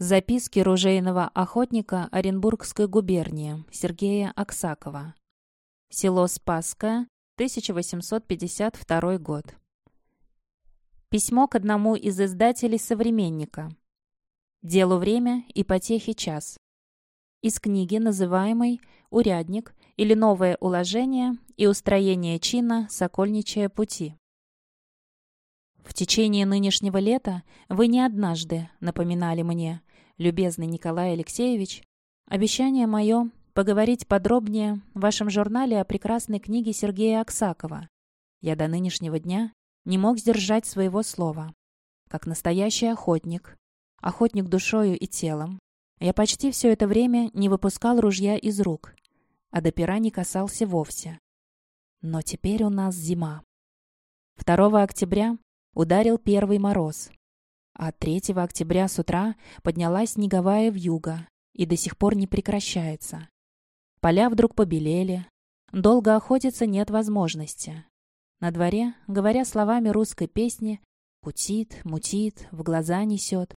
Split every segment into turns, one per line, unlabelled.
Записки ружейного охотника Оренбургской губернии Сергея Аксакова. Село Спасское, 1852 год. Письмо к одному из издателей «Современника». Делу время и потехи час. Из книги, называемой «Урядник» или «Новое уложение и устроение чина Сокольничья пути». В течение нынешнего лета вы не однажды напоминали мне, любезный Николай Алексеевич, обещание мое поговорить подробнее в вашем журнале о прекрасной книге Сергея Аксакова. Я до нынешнего дня не мог сдержать своего слова. Как настоящий охотник, охотник душою и телом, я почти все это время не выпускал ружья из рук, а до пера не касался вовсе. Но теперь у нас зима. 2 октября ударил первый мороз. А 3 октября с утра поднялась снеговая вьюга и до сих пор не прекращается. Поля вдруг побелели. Долго охотиться нет возможности. На дворе, говоря словами русской песни, кутит, мутит, в глаза несет.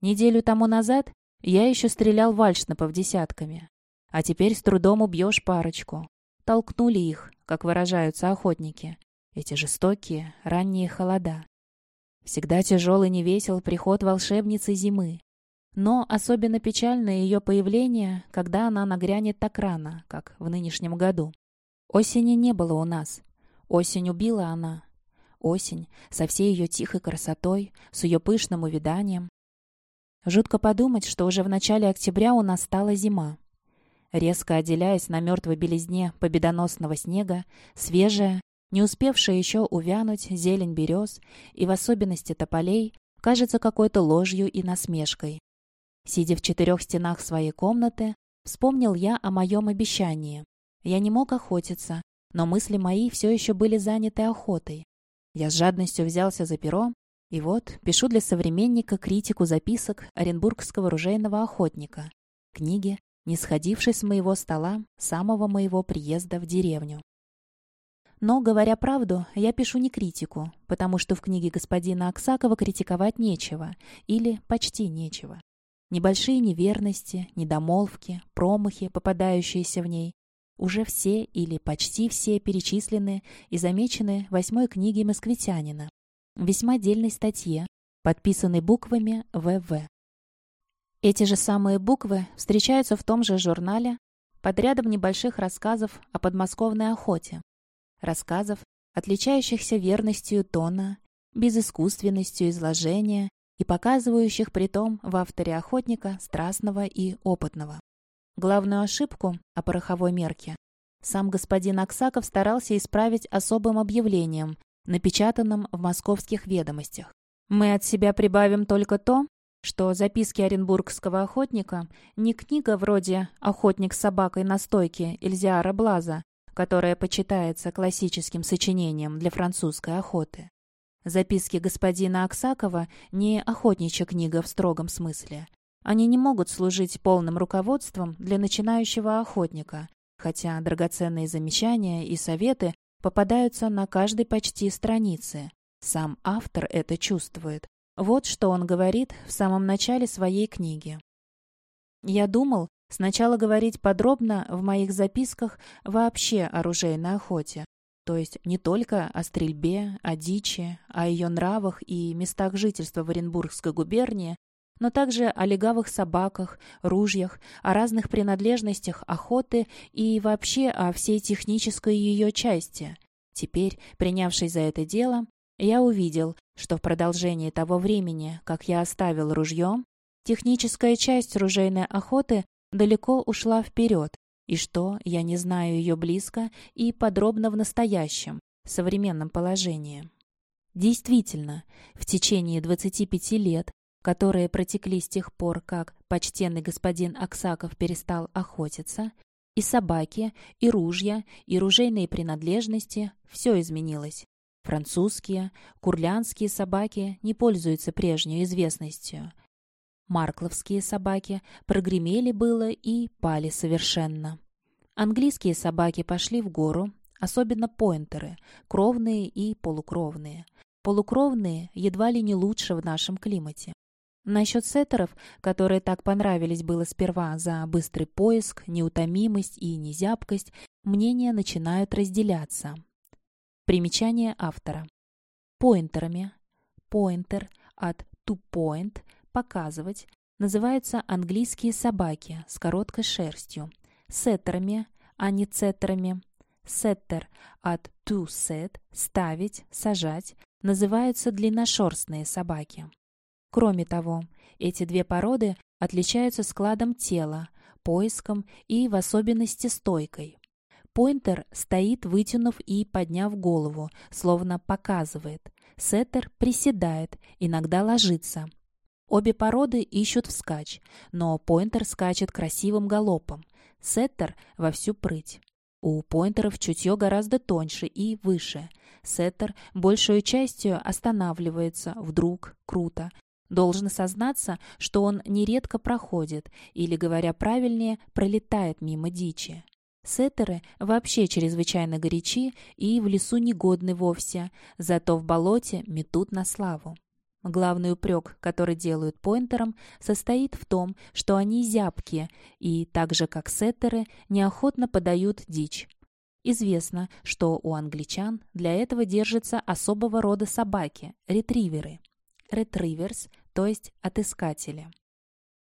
Неделю тому назад я еще стрелял вальшнапов десятками. А теперь с трудом убьешь парочку. Толкнули их, как выражаются охотники. Эти жестокие, ранние холода. Всегда тяжел и невесел приход волшебницы зимы. Но особенно печально ее появление, когда она нагрянет так рано, как в нынешнем году. Осени не было у нас. Осень убила она. Осень со всей ее тихой красотой, с ее пышным увиданием. Жутко подумать, что уже в начале октября у нас стала зима. Резко отделяясь на мертвой белизне победоносного снега, свежая, не успевшая еще увянуть зелень берез и в особенности тополей кажется какой-то ложью и насмешкой. Сидя в четырех стенах своей комнаты, вспомнил я о моем обещании. Я не мог охотиться, но мысли мои все еще были заняты охотой. Я с жадностью взялся за перо, и вот пишу для современника критику записок Оренбургского ружейного охотника, книги, не сходившей с моего стола самого моего приезда в деревню. Но, говоря правду, я пишу не критику, потому что в книге господина Аксакова критиковать нечего, или почти нечего. Небольшие неверности, недомолвки, промахи, попадающиеся в ней, уже все или почти все перечислены и замечены в восьмой книге «Москвитянина», в весьма отдельной статье, подписанной буквами «ВВ». Эти же самые буквы встречаются в том же журнале под рядом небольших рассказов о подмосковной охоте, рассказов, отличающихся верностью тона, безыскусственностью изложения и показывающих при том в авторе охотника страстного и опытного. Главную ошибку о пороховой мерке сам господин Аксаков старался исправить особым объявлением, напечатанным в московских ведомостях. Мы от себя прибавим только то, что записки оренбургского охотника не книга вроде «Охотник с собакой на стойке» Эльзиара Блаза, которое почитается классическим сочинением для французской охоты. Записки господина Аксакова не охотничья книга в строгом смысле. Они не могут служить полным руководством для начинающего охотника, хотя драгоценные замечания и советы попадаются на каждой почти странице. Сам автор это чувствует. Вот что он говорит в самом начале своей книги. «Я думал, Сначала говорить подробно в моих записках вообще о ружейной охоте, то есть не только о стрельбе, о дичи, о ее нравах и местах жительства в Оренбургской губернии, но также о легавых собаках, ружьях, о разных принадлежностях охоты и вообще о всей технической ее части. Теперь, принявшись за это дело, я увидел, что в продолжении того времени, как я оставил ружье, техническая часть ружейной охоты далеко ушла вперед, и что я не знаю ее близко и подробно в настоящем, современном положении. Действительно, в течение 25 лет, которые протекли с тех пор, как почтенный господин Аксаков перестал охотиться, и собаки, и ружья, и ружейные принадлежности – все изменилось. Французские, курлянские собаки не пользуются прежней известностью, Маркловские собаки прогремели было и пали совершенно. Английские собаки пошли в гору, особенно поинтеры, кровные и полукровные. Полукровные едва ли не лучше в нашем климате. Насчет сеттеров, которые так понравились было сперва за быстрый поиск, неутомимость и незябкость, мнения начинают разделяться. Примечание автора. Поинтерами. Поинтер от to point – показывать. Называются английские собаки с короткой шерстью. Сеттерами, а не цеттерами. Сеттер от to set – ставить, сажать. Называются длинношерстные собаки. Кроме того, эти две породы отличаются складом тела, поиском и в особенности стойкой. Пойнтер стоит, вытянув и подняв голову, словно показывает. Сеттер приседает, иногда ложится. Обе породы ищут вскачь, но Пойнтер скачет красивым галопом. Сеттер во всю прыть. У Пойнтеров чутье гораздо тоньше и выше. Сеттер большую частью останавливается, вдруг, круто, Должен сознаться, что он нередко проходит, или, говоря правильнее, пролетает мимо дичи. Сеттеры вообще чрезвычайно горячи и в лесу негодны вовсе, зато в болоте метут на славу. Главный упрек, который делают поинтерам, состоит в том, что они зябкие и, так же как сеттеры, неохотно подают дичь. Известно, что у англичан для этого держатся особого рода собаки – ретриверы. Ретриверс то есть отыскатели.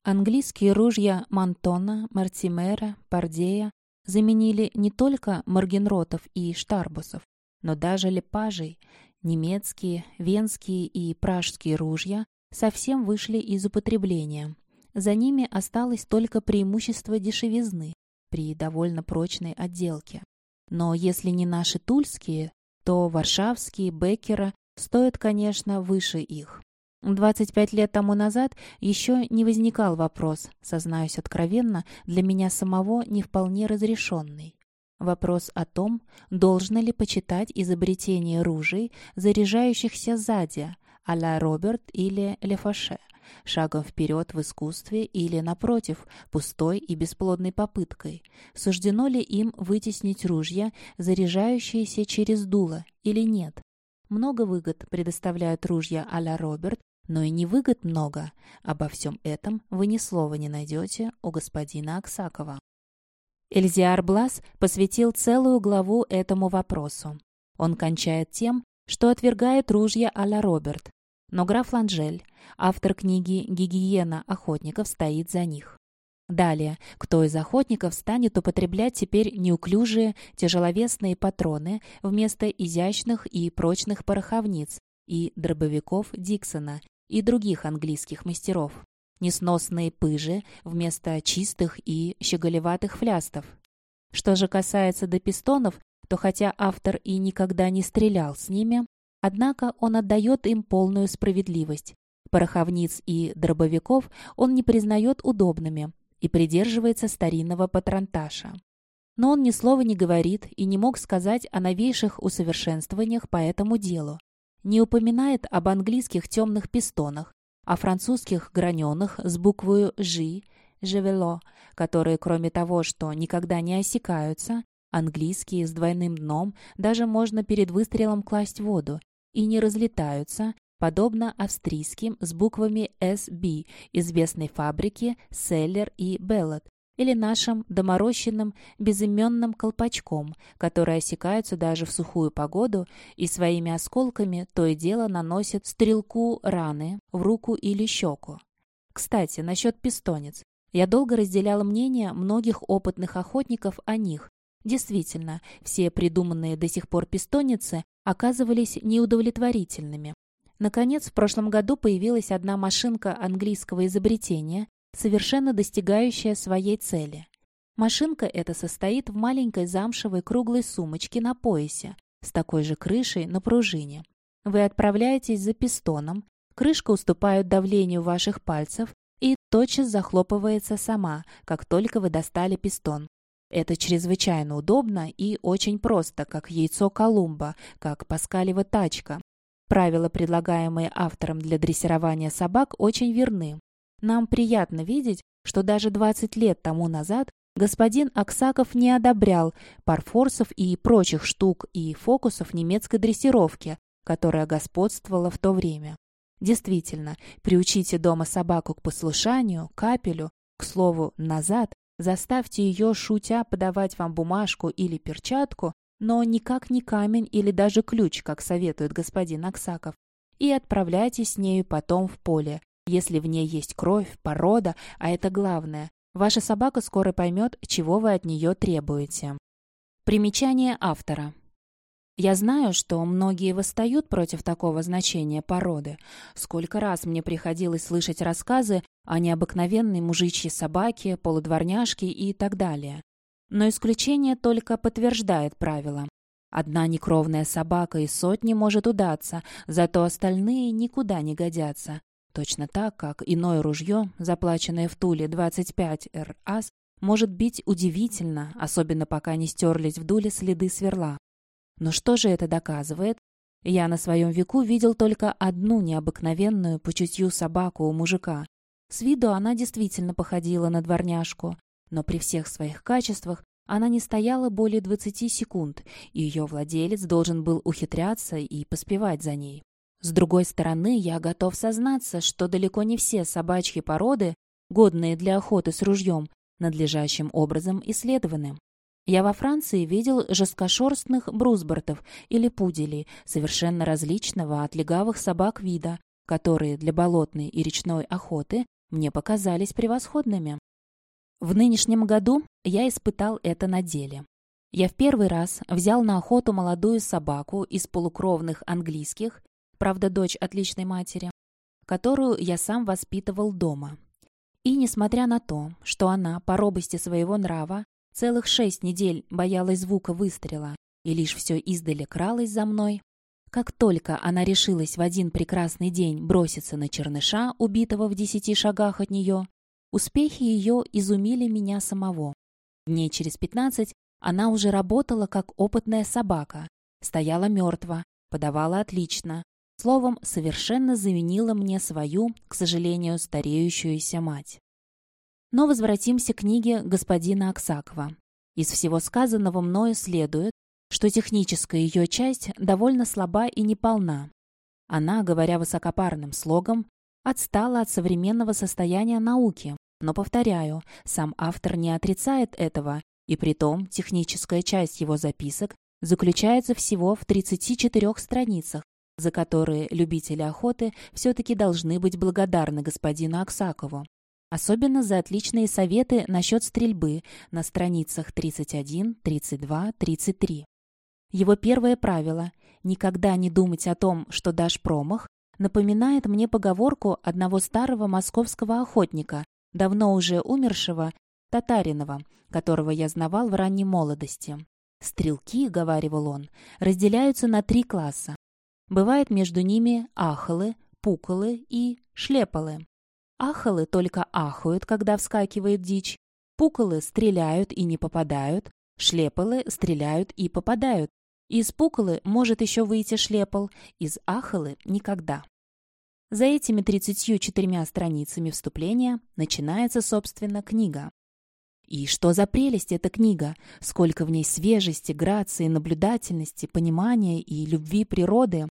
Английские ружья Мантона, Мартимера, Пардея заменили не только маргенротов и штарбусов, но даже лепажей. Немецкие, венские и пражские ружья совсем вышли из употребления. За ними осталось только преимущество дешевизны при довольно прочной отделке. Но если не наши тульские, то варшавские Беккера стоят, конечно, выше их. 25 лет тому назад еще не возникал вопрос, сознаюсь откровенно, для меня самого не вполне разрешенный. Вопрос о том, должно ли почитать изобретение ружей, заряжающихся сзади, а-ля Роберт или Лефаше, шагом вперед в искусстве или, напротив, пустой и бесплодной попыткой. Суждено ли им вытеснить ружья, заряжающиеся через дуло, или нет? Много выгод предоставляют ружья а-ля Роберт, но и невыгод много. Обо всем этом вы ни слова не найдете у господина Аксакова. Эльзиар Блас посвятил целую главу этому вопросу. Он кончает тем, что отвергает ружья а-ля Роберт, но граф Ланжель, автор книги «Гигиена охотников», стоит за них. Далее, кто из охотников станет употреблять теперь неуклюжие тяжеловесные патроны вместо изящных и прочных пороховниц и дробовиков Диксона и других английских мастеров. Несносные пыжи вместо чистых и щеголеватых флястов. Что же касается до пистонов, то хотя автор и никогда не стрелял с ними, однако он отдает им полную справедливость. Пороховниц и дробовиков он не признает удобными и придерживается старинного патронташа. Но он ни слова не говорит и не мог сказать о новейших усовершенствованиях по этому делу не упоминает об английских темных пистонах, о французских граненых с буквой «Ж», «Жевело», которые, кроме того, что никогда не осекаются, английские с двойным дном даже можно перед выстрелом класть в воду, и не разлетаются, подобно австрийским с буквами «СБ» известной фабрики «Селлер» и «Беллот», или нашим доморощенным безыменным колпачком, которые осекаются даже в сухую погоду и своими осколками то и дело наносят стрелку раны в руку или щеку. Кстати, насчет пистонец. Я долго разделяла мнение многих опытных охотников о них. Действительно, все придуманные до сих пор пистонницы оказывались неудовлетворительными. Наконец, в прошлом году появилась одна машинка английского изобретения, совершенно достигающая своей цели. Машинка эта состоит в маленькой замшевой круглой сумочке на поясе с такой же крышей на пружине. Вы отправляетесь за пистоном, крышка уступает давлению ваших пальцев и тотчас захлопывается сама, как только вы достали пистон. Это чрезвычайно удобно и очень просто, как яйцо Колумба, как паскалева тачка. Правила, предлагаемые автором для дрессирования собак, очень верны. Нам приятно видеть, что даже 20 лет тому назад господин Аксаков не одобрял парфорсов и прочих штук и фокусов немецкой дрессировки, которая господствовала в то время. Действительно, приучите дома собаку к послушанию, капелю, к слову «назад», заставьте ее, шутя, подавать вам бумажку или перчатку, но никак не камень или даже ключ, как советует господин Аксаков, и отправляйтесь с нею потом в поле. Если в ней есть кровь, порода, а это главное, ваша собака скоро поймет, чего вы от нее требуете. Примечание автора. Я знаю, что многие восстают против такого значения породы. Сколько раз мне приходилось слышать рассказы о необыкновенной мужичьей собаке, полудворняжке и так далее. Но исключение только подтверждает правило. Одна некровная собака из сотни может удаться, зато остальные никуда не годятся. Точно так, как иное ружье, заплаченное в Туле 25 РАС, может бить удивительно, особенно пока не стерлись в дуле следы сверла. Но что же это доказывает? Я на своем веку видел только одну необыкновенную по чутью собаку у мужика. С виду она действительно походила на дворняжку, но при всех своих качествах она не стояла более 20 секунд, и ее владелец должен был ухитряться и поспевать за ней. С другой стороны, я готов сознаться, что далеко не все собачьи породы, годные для охоты с ружьем, надлежащим образом исследованы. Я во Франции видел жесткошерстных брусбартов или пуделей, совершенно различного от легавых собак вида, которые для болотной и речной охоты мне показались превосходными. В нынешнем году я испытал это на деле. Я в первый раз взял на охоту молодую собаку из полукровных английских, правда, дочь отличной матери, которую я сам воспитывал дома. И несмотря на то, что она по робости своего нрава Целых шесть недель боялась звука выстрела и лишь все издали кралась за мной. Как только она решилась в один прекрасный день броситься на черныша, убитого в десяти шагах от нее, успехи ее изумили меня самого. Дней через пятнадцать она уже работала как опытная собака, стояла мертва, подавала отлично, словом, совершенно заменила мне свою, к сожалению, стареющуюся мать. Но возвратимся к книге господина Аксакова. Из всего сказанного мною следует, что техническая ее часть довольно слаба и неполна. Она, говоря высокопарным слогом, отстала от современного состояния науки, но, повторяю, сам автор не отрицает этого, и притом техническая часть его записок заключается всего в 34 страницах, за которые любители охоты все-таки должны быть благодарны господину Аксакову. Особенно за отличные советы насчет стрельбы на страницах 31, 32, 33. Его первое правило – никогда не думать о том, что дашь промах, напоминает мне поговорку одного старого московского охотника, давно уже умершего, Татаринова, которого я знавал в ранней молодости. «Стрелки», — говаривал он, — разделяются на три класса. Бывает между ними ахалы, пуколы и шлепалы. Ахалы только ахают, когда вскакивает дичь. Пуколы стреляют и не попадают. Шлепалы стреляют и попадают. Из пуколы может еще выйти шлепал, из ахалы — никогда. За этими 34 страницами вступления начинается, собственно, книга. И что за прелесть эта книга, сколько в ней свежести, грации, наблюдательности, понимания и любви природы.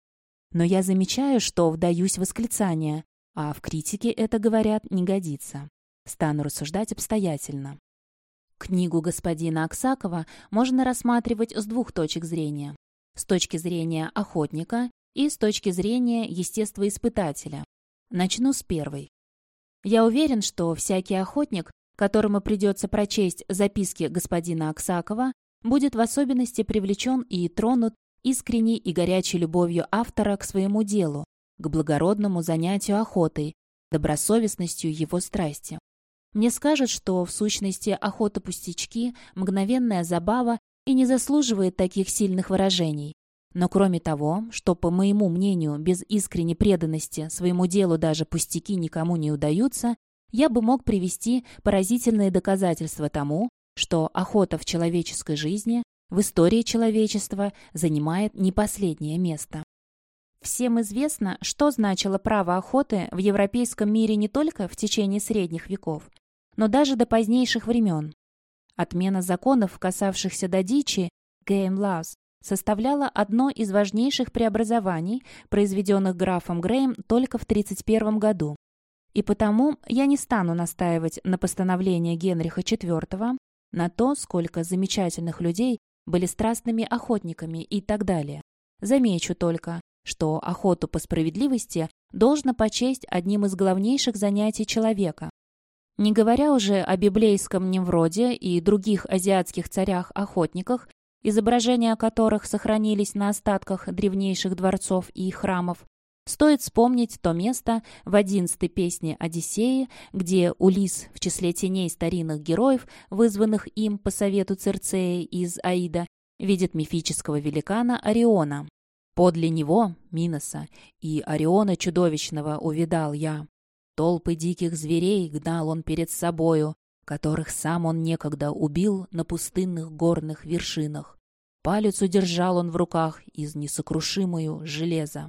Но я замечаю, что вдаюсь в восклицание. А в критике это, говорят, не годится. Стану рассуждать обстоятельно. Книгу господина Аксакова можно рассматривать с двух точек зрения. С точки зрения охотника и с точки зрения естествоиспытателя. Начну с первой. Я уверен, что всякий охотник, которому придется прочесть записки господина Аксакова, будет в особенности привлечен и тронут искренней и горячей любовью автора к своему делу, к благородному занятию охотой, добросовестностью его страсти. Мне скажут, что в сущности охота пустячки, мгновенная забава и не заслуживает таких сильных выражений. Но кроме того, что, по моему мнению, без искренней преданности своему делу даже пустяки никому не удаются, я бы мог привести поразительные доказательства тому, что охота в человеческой жизни, в истории человечества занимает не последнее место. Всем известно, что значило право охоты в европейском мире не только в течение средних веков, но даже до позднейших времен. Отмена законов, касавшихся до дичи, game laws, составляла одно из важнейших преобразований, произведенных графом Греем только в 1931 году. И потому я не стану настаивать на постановлении Генриха IV, на то, сколько замечательных людей были страстными охотниками и так далее. Замечу только, что охоту по справедливости должно почесть одним из главнейших занятий человека. Не говоря уже о библейском Невроде и других азиатских царях-охотниках, изображения которых сохранились на остатках древнейших дворцов и храмов, Стоит вспомнить то место в одиннадцатой песне Одиссеи, где Улис в числе теней старинных героев, вызванных им по совету Церцея из Аида, видит мифического великана Ориона. Подле него, Миноса, и Ориона чудовищного увидал я. Толпы диких зверей гнал он перед собою, которых сам он некогда убил на пустынных горных вершинах. Палец удержал он в руках из несокрушимую железа.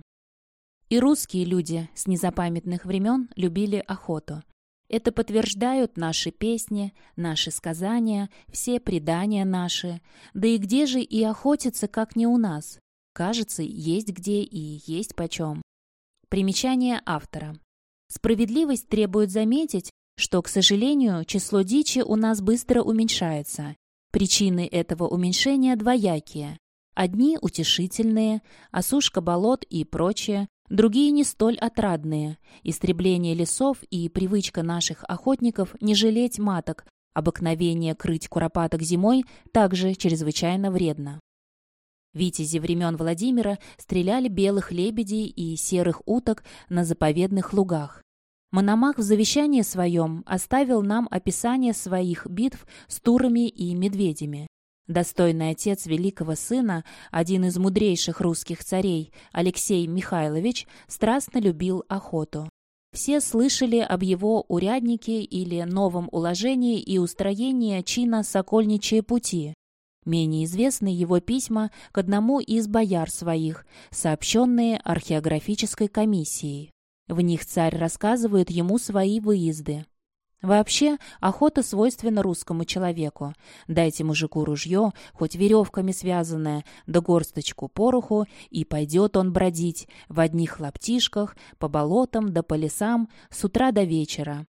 И русские люди с незапамятных времен любили охоту. Это подтверждают наши песни, наши сказания, все предания наши. Да и где же и охотиться, как не у нас? Кажется, есть где и есть почем. Примечание автора. Справедливость требует заметить, что, к сожалению, число дичи у нас быстро уменьшается. Причины этого уменьшения двоякие. Одни утешительные, осушка болот и прочее, Другие не столь отрадные. Истребление лесов и привычка наших охотников не жалеть маток, обыкновение крыть куропаток зимой также чрезвычайно вредно. Витязи времен Владимира стреляли белых лебедей и серых уток на заповедных лугах. Мономах в завещании своем оставил нам описание своих битв с турами и медведями. Достойный отец великого сына, один из мудрейших русских царей, Алексей Михайлович, страстно любил охоту. Все слышали об его уряднике или новом уложении и устроении чина «Сокольничьи пути». Менее известны его письма к одному из бояр своих, сообщенные археографической комиссией. В них царь рассказывает ему свои выезды. Вообще, охота свойственна русскому человеку. Дайте мужику ружье, хоть веревками связанное, да горсточку пороху, и пойдет он бродить в одних лаптишках, по болотам да по лесам с утра до вечера.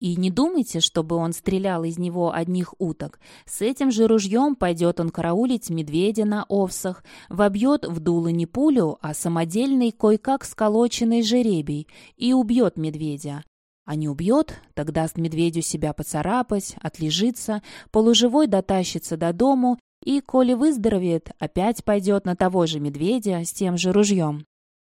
И не думайте, чтобы он стрелял из него одних уток. С этим же ружьем пойдет он караулить медведя на овсах, вобьет в дуло не пулю, а самодельный кое-как сколоченный жеребий и убьет медведя. А не убьет, так даст медведю себя поцарапать, отлежится, полуживой дотащится до дому и, коли выздоровеет, опять пойдет на того же медведя с тем же ружьем.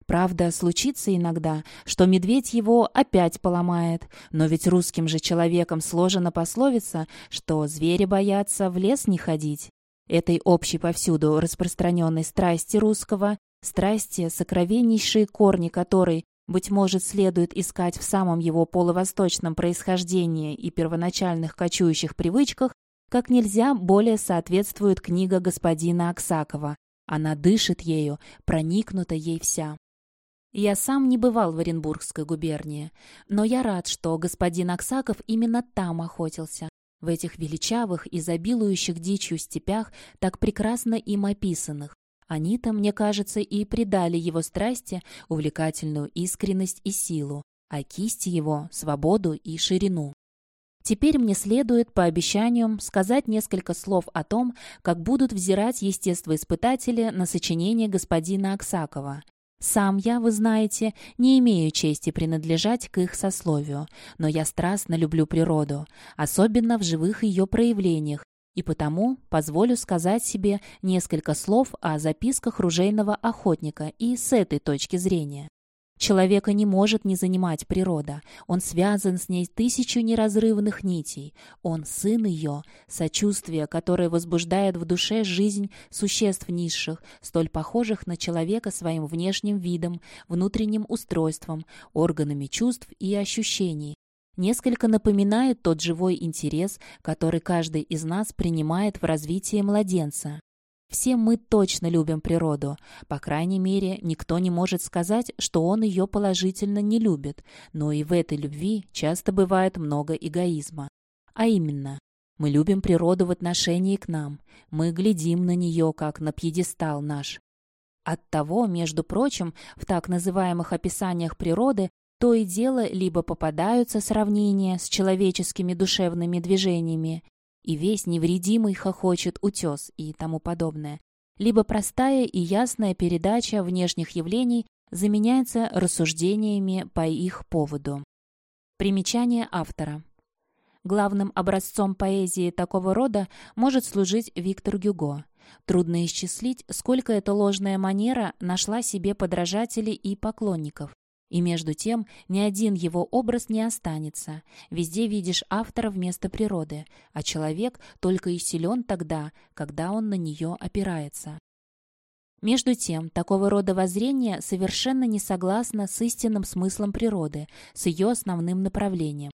Правда, случится иногда, что медведь его опять поломает, но ведь русским же человеком сложена пословица, что звери боятся в лес не ходить. Этой общей повсюду распространенной страсти русского, страсти, сокровеннейшие корни которой быть может, следует искать в самом его полувосточном происхождении и первоначальных кочующих привычках, как нельзя более соответствует книга господина Аксакова. Она дышит ею, проникнута ей вся. Я сам не бывал в Оренбургской губернии, но я рад, что господин Аксаков именно там охотился. В этих величавых, изобилующих дичью степях, так прекрасно им описанных, они-то, мне кажется, и придали его страсти увлекательную искренность и силу, а кисти его — свободу и ширину. Теперь мне следует, по обещаниям, сказать несколько слов о том, как будут взирать естествоиспытатели на сочинение господина Аксакова. Сам я, вы знаете, не имею чести принадлежать к их сословию, но я страстно люблю природу, особенно в живых ее проявлениях, и потому позволю сказать себе несколько слов о записках ружейного охотника и с этой точки зрения. Человека не может не занимать природа. Он связан с ней тысячу неразрывных нитей. Он сын ее, сочувствие, которое возбуждает в душе жизнь существ низших, столь похожих на человека своим внешним видом, внутренним устройством, органами чувств и ощущений, несколько напоминает тот живой интерес, который каждый из нас принимает в развитии младенца. Все мы точно любим природу. По крайней мере, никто не может сказать, что он ее положительно не любит, но и в этой любви часто бывает много эгоизма. А именно, Мы любим природу в отношении к нам. Мы глядим на нее, как на пьедестал наш. Оттого, между прочим, в так называемых описаниях природы то и дело либо попадаются сравнения с человеческими душевными движениями, и весь невредимый хохочет утес и тому подобное, либо простая и ясная передача внешних явлений заменяется рассуждениями по их поводу. Примечание автора. Главным образцом поэзии такого рода может служить Виктор Гюго. Трудно исчислить, сколько эта ложная манера нашла себе подражателей и поклонников. И между тем ни один его образ не останется. Везде видишь автора вместо природы, а человек только и силен тогда, когда он на нее опирается. Между тем, такого рода воззрение совершенно не согласно с истинным смыслом природы, с ее основным направлением.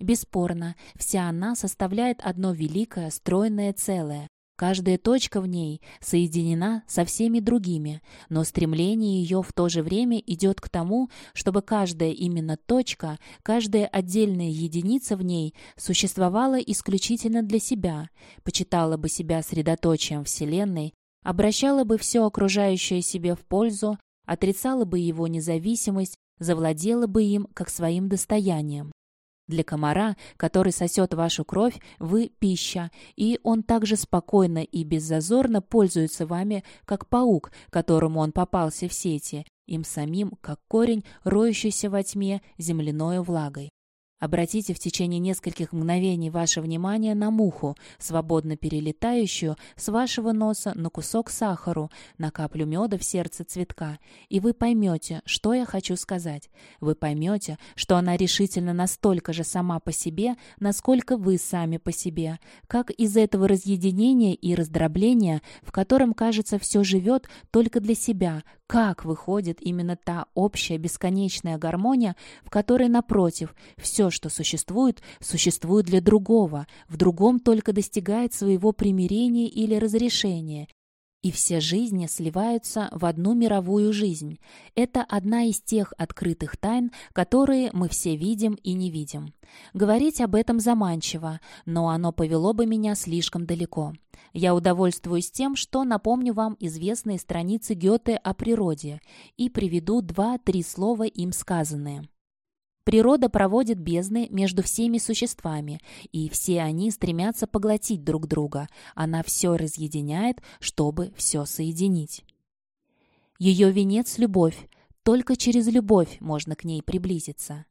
Бесспорно, вся она составляет одно великое, стройное целое. Каждая точка в ней соединена со всеми другими, но стремление ее в то же время идет к тому, чтобы каждая именно точка, каждая отдельная единица в ней существовала исключительно для себя, почитала бы себя средоточием Вселенной обращала бы все окружающее себе в пользу, отрицала бы его независимость, завладела бы им как своим достоянием. Для комара, который сосет вашу кровь, вы – пища, и он также спокойно и беззазорно пользуется вами, как паук, которому он попался в сети, им самим, как корень, роющийся во тьме земляною влагой. Обратите в течение нескольких мгновений ваше внимание на муху, свободно перелетающую с вашего носа на кусок сахару, на каплю меда в сердце цветка, и вы поймете, что я хочу сказать. Вы поймете, что она решительно настолько же сама по себе, насколько вы сами по себе, как из этого разъединения и раздробления, в котором, кажется, все живет только для себя, как выходит именно та общая бесконечная гармония, в которой, напротив, все, что существует, существует для другого, в другом только достигает своего примирения или разрешения, и все жизни сливаются в одну мировую жизнь. Это одна из тех открытых тайн, которые мы все видим и не видим. Говорить об этом заманчиво, но оно повело бы меня слишком далеко. Я удовольствуюсь тем, что напомню вам известные страницы Гёте о природе и приведу два-три слова им сказанные. Природа проводит бездны между всеми существами, и все они стремятся поглотить друг друга. Она все разъединяет, чтобы все соединить. Ее венец — любовь. Только через любовь можно к ней приблизиться.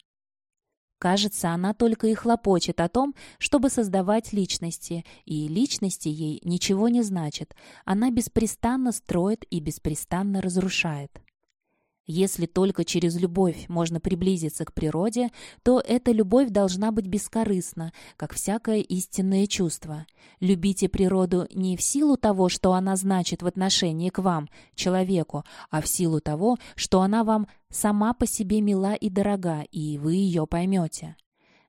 Кажется, она только и хлопочет о том, чтобы создавать личности, и личности ей ничего не значит. Она беспрестанно строит и беспрестанно разрушает. Если только через любовь можно приблизиться к природе, то эта любовь должна быть бескорыстна, как всякое истинное чувство. Любите природу не в силу того, что она значит в отношении к вам, человеку, а в силу того, что она вам сама по себе мила и дорога, и вы ее поймете.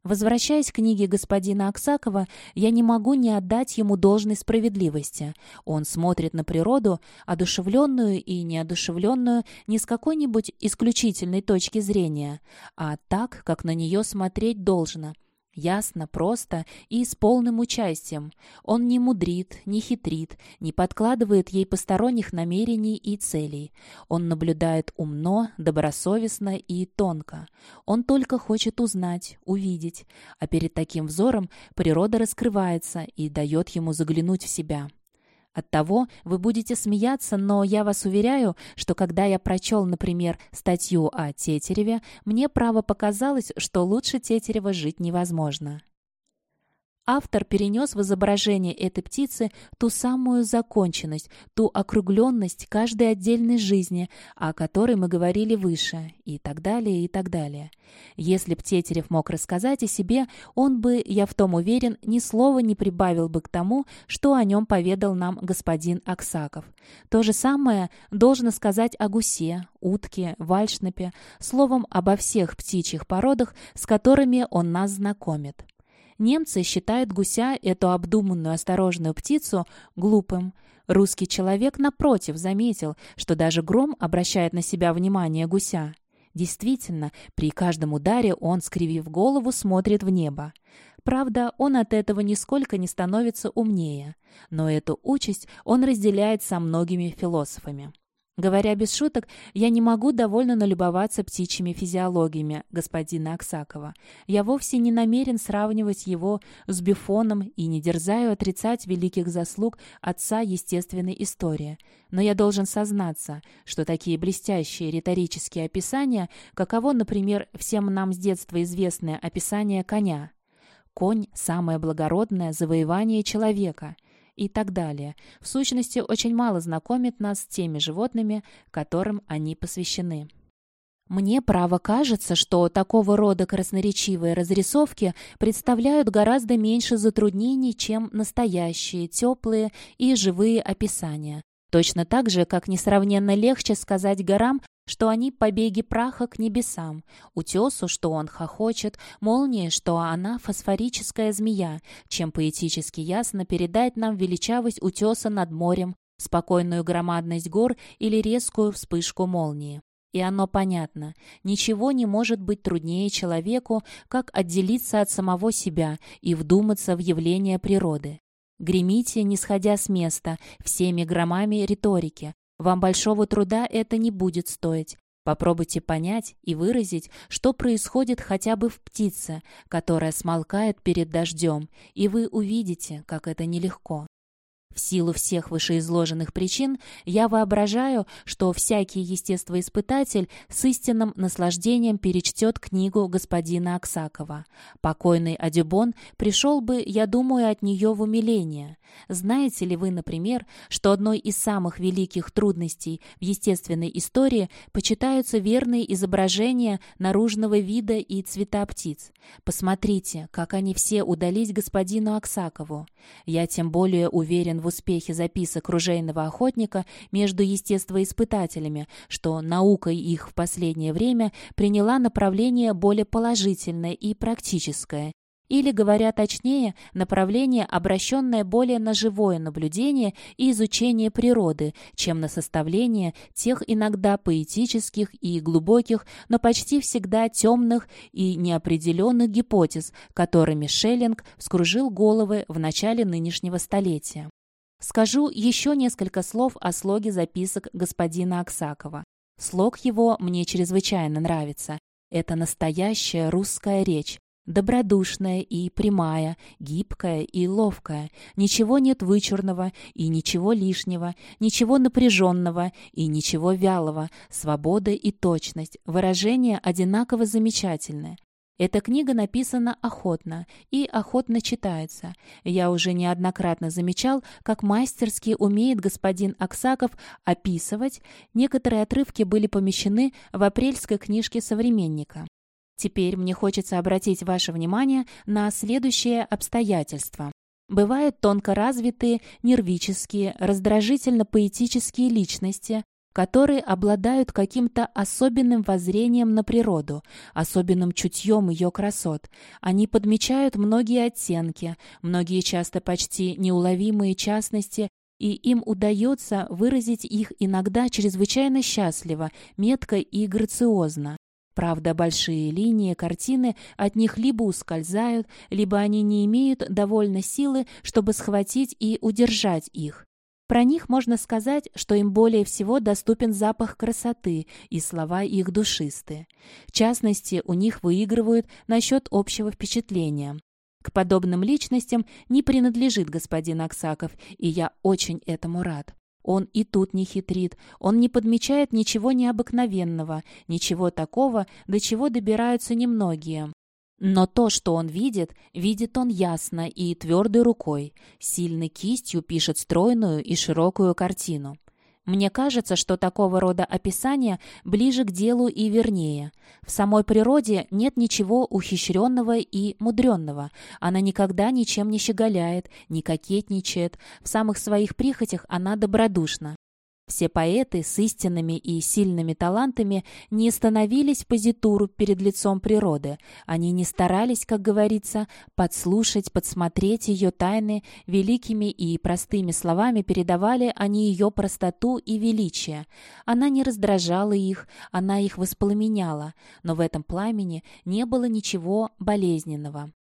Возвращаясь к книге господина Аксакова, я не могу не отдать ему должной справедливости. Он смотрит на природу, одушевленную и неодушевленную, не с какой-нибудь исключительной точки зрения, а так, как на нее смотреть должно – Ясно, просто и с полным участием. Он не мудрит, не хитрит, не подкладывает ей посторонних намерений и целей. Он наблюдает умно, добросовестно и тонко. Он только хочет узнать, увидеть, а перед таким взором природа раскрывается и дает ему заглянуть в себя. Оттого вы будете смеяться, но я вас уверяю, что когда я прочел, например, статью о Тетереве, мне право показалось, что лучше Тетерева жить невозможно. Автор перенес в изображение этой птицы ту самую законченность, ту округленность каждой отдельной жизни, о которой мы говорили выше, и так далее, и так далее. Если б Тетерев мог рассказать о себе, он бы, я в том уверен, ни слова не прибавил бы к тому, что о нем поведал нам господин Аксаков. То же самое должно сказать о гусе, утке, вальшнапе, словом, обо всех птичьих породах, с которыми он нас знакомит. Немцы считают гуся, эту обдуманную осторожную птицу, глупым. Русский человек, напротив, заметил, что даже гром обращает на себя внимание гуся. Действительно, при каждом ударе он, скривив голову, смотрит в небо. Правда, он от этого нисколько не становится умнее, но эту участь он разделяет со многими философами. Говоря без шуток, я не могу довольно налюбоваться птичьими физиологиями господина Аксакова. Я вовсе не намерен сравнивать его с Бифоном и не дерзаю отрицать великих заслуг отца естественной истории. Но я должен сознаться, что такие блестящие риторические описания, каково, например, всем нам с детства известное описание коня. Конь – самое благородное завоевание человека – и так далее. В сущности, очень мало знакомит нас с теми животными, которым они посвящены. Мне, право, кажется, что такого рода красноречивые разрисовки представляют гораздо меньше затруднений, чем настоящие, теплые и живые описания. Точно так же, как несравненно легче сказать горам, что они побеги праха к небесам, утесу, что он хохочет, молнии, что она фосфорическая змея, чем поэтически ясно передать нам величавость утеса над морем, спокойную громадность гор или резкую вспышку молнии. И оно понятно. Ничего не может быть труднее человеку, как отделиться от самого себя и вдуматься в явления природы. Гремите, не сходя с места, всеми громами риторики, вам большого труда это не будет стоить. Попробуйте понять и выразить, что происходит хотя бы в птице, которая смолкает перед дождем, и вы увидите, как это нелегко. В силу всех вышеизложенных причин я воображаю, что всякий естествоиспытатель с истинным наслаждением перечтет книгу господина Аксакова. Покойный Адюбон пришел бы, я думаю, от нее в умиление. Знаете ли вы, например, что одной из самых великих трудностей в естественной истории почитаются верные изображения наружного вида и цвета птиц? Посмотрите, как они все удались господину Аксакову. Я тем более уверен в успехе записок ружейного охотника между естествоиспытателями, что наука их в последнее время приняла направление более положительное и практическое, или, говоря точнее, направление, обращенное более на живое наблюдение и изучение природы, чем на составление тех иногда поэтических и глубоких, но почти всегда темных и неопределенных гипотез, которыми Шеллинг вскружил головы в начале нынешнего столетия. Скажу еще несколько слов о слоге записок господина Аксакова. Слог его мне чрезвычайно нравится. Это настоящая русская речь, добродушная и прямая, гибкая и ловкая. Ничего нет вычурного и ничего лишнего, ничего напряженного и ничего вялого, свобода и точность, выражение одинаково замечательное. Эта книга написана охотно и охотно читается. Я уже неоднократно замечал, как мастерски умеет господин Аксаков описывать. Некоторые отрывки были помещены в апрельской книжке «Современника». Теперь мне хочется обратить ваше внимание на следующее обстоятельство. Бывают тонко развитые, нервические, раздражительно-поэтические личности, которые обладают каким-то особенным воззрением на природу, особенным чутьем ее красот. Они подмечают многие оттенки, многие часто почти неуловимые частности, и им удается выразить их иногда чрезвычайно счастливо, метко и грациозно. Правда, большие линии картины от них либо ускользают, либо они не имеют довольно силы, чтобы схватить и удержать их. Про них можно сказать, что им более всего доступен запах красоты, и слова их душистые. В частности, у них выигрывают насчет общего впечатления. К подобным личностям не принадлежит господин Аксаков, и я очень этому рад. Он и тут не хитрит, он не подмечает ничего необыкновенного, ничего такого, до чего добираются немногие. Но то, что он видит, видит он ясно и твердой рукой, сильной кистью пишет стройную и широкую картину. Мне кажется, что такого рода описание ближе к делу и вернее. В самой природе нет ничего ухищренного и мудренного. Она никогда ничем не щеголяет, не кокетничает. В самых своих прихотях она добродушна. Все поэты с истинными и сильными талантами не становились позитуру перед лицом природы. Они не старались, как говорится, подслушать, подсмотреть ее тайны, великими и простыми словами передавали они ее простоту и величие. Она не раздражала их, она их воспламеняла, но в этом пламени не было ничего болезненного.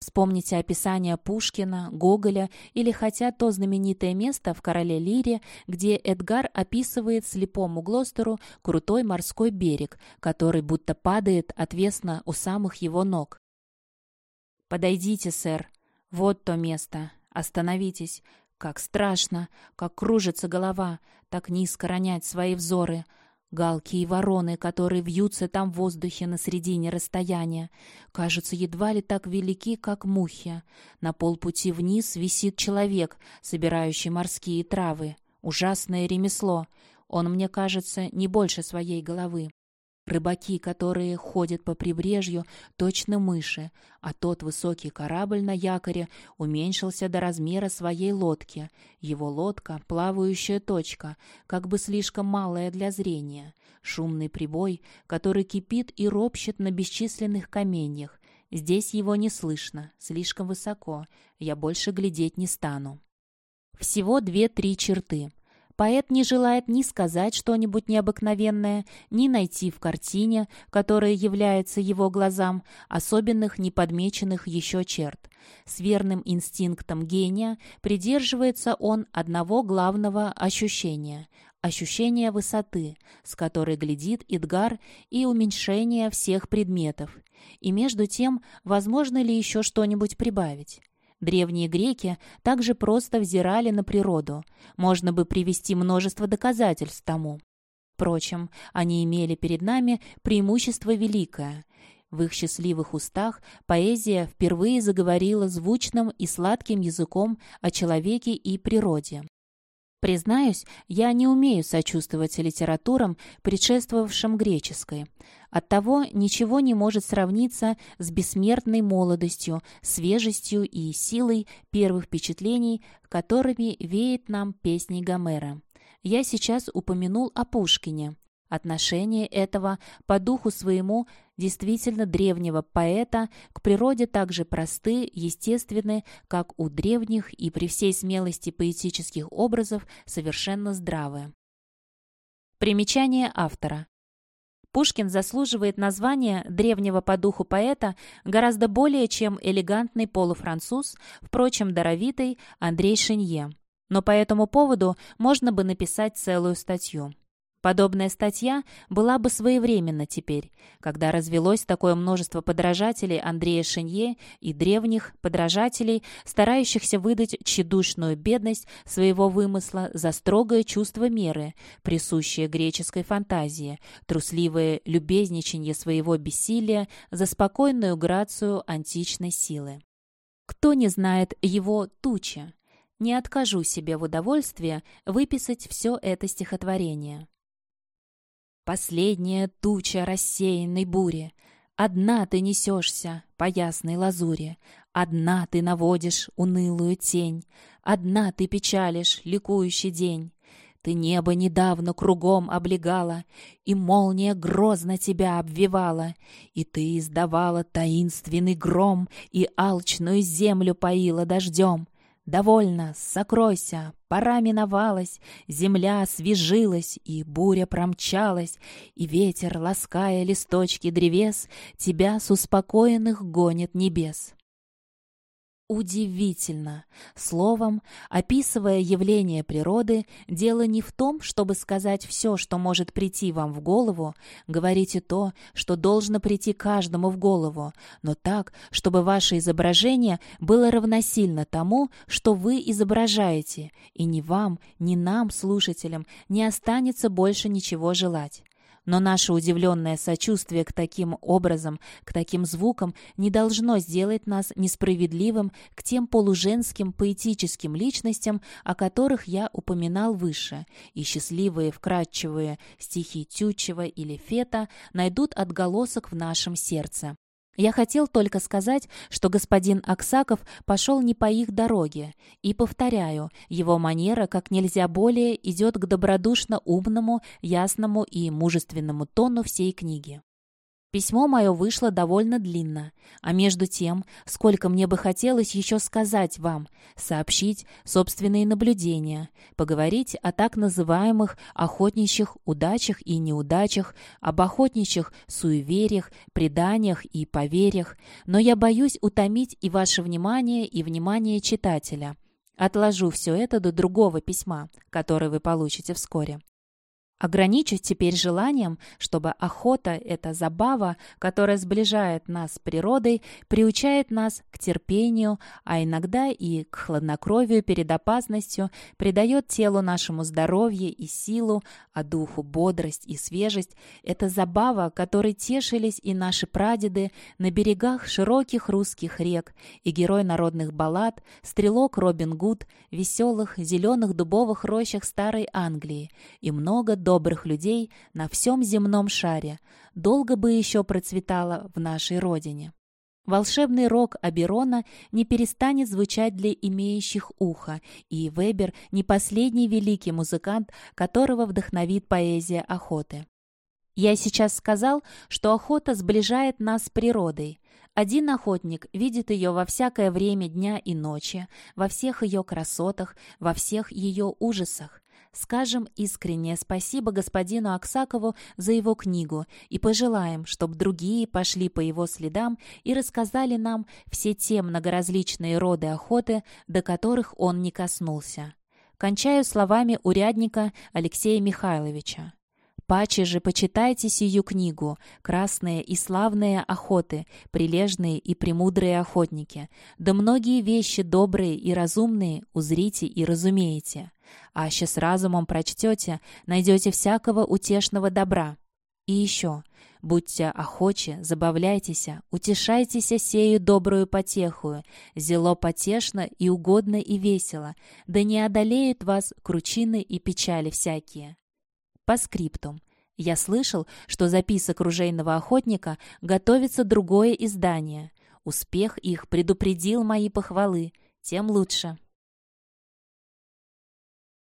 Вспомните описание Пушкина, Гоголя или хотя то знаменитое место в «Короле Лире», где Эдгар описывает слепому Глостеру крутой морской берег, который будто падает отвесно у самых его ног. «Подойдите, сэр. Вот то место. Остановитесь. Как страшно, как кружится голова, так низко ронять свои взоры. Галки и вороны, которые вьются там в воздухе на середине расстояния, кажутся едва ли так велики, как мухи. На полпути вниз висит человек, собирающий морские травы. Ужасное ремесло. Он, мне кажется, не больше своей головы. Рыбаки, которые ходят по прибрежью, точно мыши, а тот высокий корабль на якоре уменьшился до размера своей лодки. Его лодка — плавающая точка, как бы слишком малая для зрения. Шумный прибой, который кипит и ропщет на бесчисленных каменьях. Здесь его не слышно, слишком высоко, я больше глядеть не стану. Всего две-три черты — Поэт не желает ни сказать что-нибудь необыкновенное, ни найти в картине, которая является его глазам, особенных неподмеченных еще черт. С верным инстинктом гения придерживается он одного главного ощущения – ощущения высоты, с которой глядит Идгар, и уменьшения всех предметов. И между тем, возможно ли еще что-нибудь прибавить? Древние греки также просто взирали на природу. Можно бы привести множество доказательств тому. Впрочем, они имели перед нами преимущество великое. В их счастливых устах поэзия впервые заговорила звучным и сладким языком о человеке и природе. Признаюсь, я не умею сочувствовать литературам, предшествовавшим греческой. Оттого ничего не может сравниться с бессмертной молодостью, свежестью и силой первых впечатлений, которыми веет нам песней Гомера. Я сейчас упомянул о Пушкине. Отношение этого по духу своему действительно древнего поэта к природе так же просты, естественны, как у древних и при всей смелости поэтических образов совершенно здравые. Примечание автора. Пушкин заслуживает названия древнего по духу поэта гораздо более, чем элегантный полуфранцуз, впрочем, даровитый Андрей Шинье. Но по этому поводу можно бы написать целую статью. Подобная статья была бы своевременна теперь, когда развелось такое множество подражателей Андрея Шинье и древних подражателей, старающихся выдать тщедушную бедность своего вымысла за строгое чувство меры, присущее греческой фантазии, трусливое любезничанье своего бессилия за спокойную грацию античной силы. Кто не знает его тучи? Не откажу себе в удовольствии выписать все это стихотворение. Последняя туча рассеянной бури. Одна ты несешься по ясной лазуре, Одна ты наводишь унылую тень, Одна ты печалишь ликующий день. Ты небо недавно кругом облегала, И молния грозно тебя обвивала, И ты издавала таинственный гром, И алчную землю поила дождем. Довольно, сокройся, пора миновалась, Земля освежилась, и буря промчалась, И ветер, лаская листочки древес, Тебя с успокоенных гонит небес. Удивительно! Словом, описывая явление природы, дело не в том, чтобы сказать все, что может прийти вам в голову, говорите то, что должно прийти каждому в голову, но так, чтобы ваше изображение было равносильно тому, что вы изображаете, и ни вам, ни нам, слушателям, не останется больше ничего желать. Но наше удивленное сочувствие к таким образом, к таким звукам не должно сделать нас несправедливым к тем полуженским поэтическим личностям, о которых я упоминал выше, и счастливые вкрадчивые стихи Тютчева или Фета найдут отголосок в нашем сердце. Я хотел только сказать, что господин Аксаков пошел не по их дороге. И, повторяю, его манера как нельзя более идет к добродушно умному, ясному и мужественному тону всей книги. Письмо мое вышло довольно длинно, а между тем, сколько мне бы хотелось еще сказать вам, сообщить собственные наблюдения, поговорить о так называемых охотничьих удачах и неудачах, об охотничьих суевериях, преданиях и поверьях, но я боюсь утомить и ваше внимание, и внимание читателя. Отложу все это до другого письма, которое вы получите вскоре. Ограничусь теперь желанием, чтобы охота — это забава, которая сближает нас с природой, приучает нас к терпению, а иногда и к хладнокровию перед опасностью, придает телу нашему здоровье и силу, а духу бодрость и свежесть. Это забава, которой тешились и наши прадеды на берегах широких русских рек, и герой народных баллад, стрелок Робин Гуд, веселых зеленых дубовых рощах Старой Англии и много добрых людей на всем земном шаре, долго бы еще процветала в нашей родине. Волшебный рок Аберона не перестанет звучать для имеющих ухо, и Вебер не последний великий музыкант, которого вдохновит поэзия охоты. Я сейчас сказал, что охота сближает нас с природой. Один охотник видит ее во всякое время дня и ночи, во всех ее красотах, во всех ее ужасах. Скажем искреннее спасибо господину Аксакову за его книгу и пожелаем, чтобы другие пошли по его следам и рассказали нам все те многоразличные роды охоты, до которых он не коснулся. Кончаю словами урядника Алексея Михайловича. Паче же почитайте сию книгу, красные и славные охоты, прилежные и премудрые охотники, да многие вещи добрые и разумные узрите и разумеете. А ще с разумом прочтете, найдете всякого утешного добра. И еще, будьте охочи, забавляйтесь, утешайтесь сею добрую потехую, зело потешно и угодно и весело, да не одолеют вас кручины и печали всякие. По скриптум. Я слышал, что записок ружейного охотника готовится другое издание. Успех их предупредил мои похвалы, тем лучше.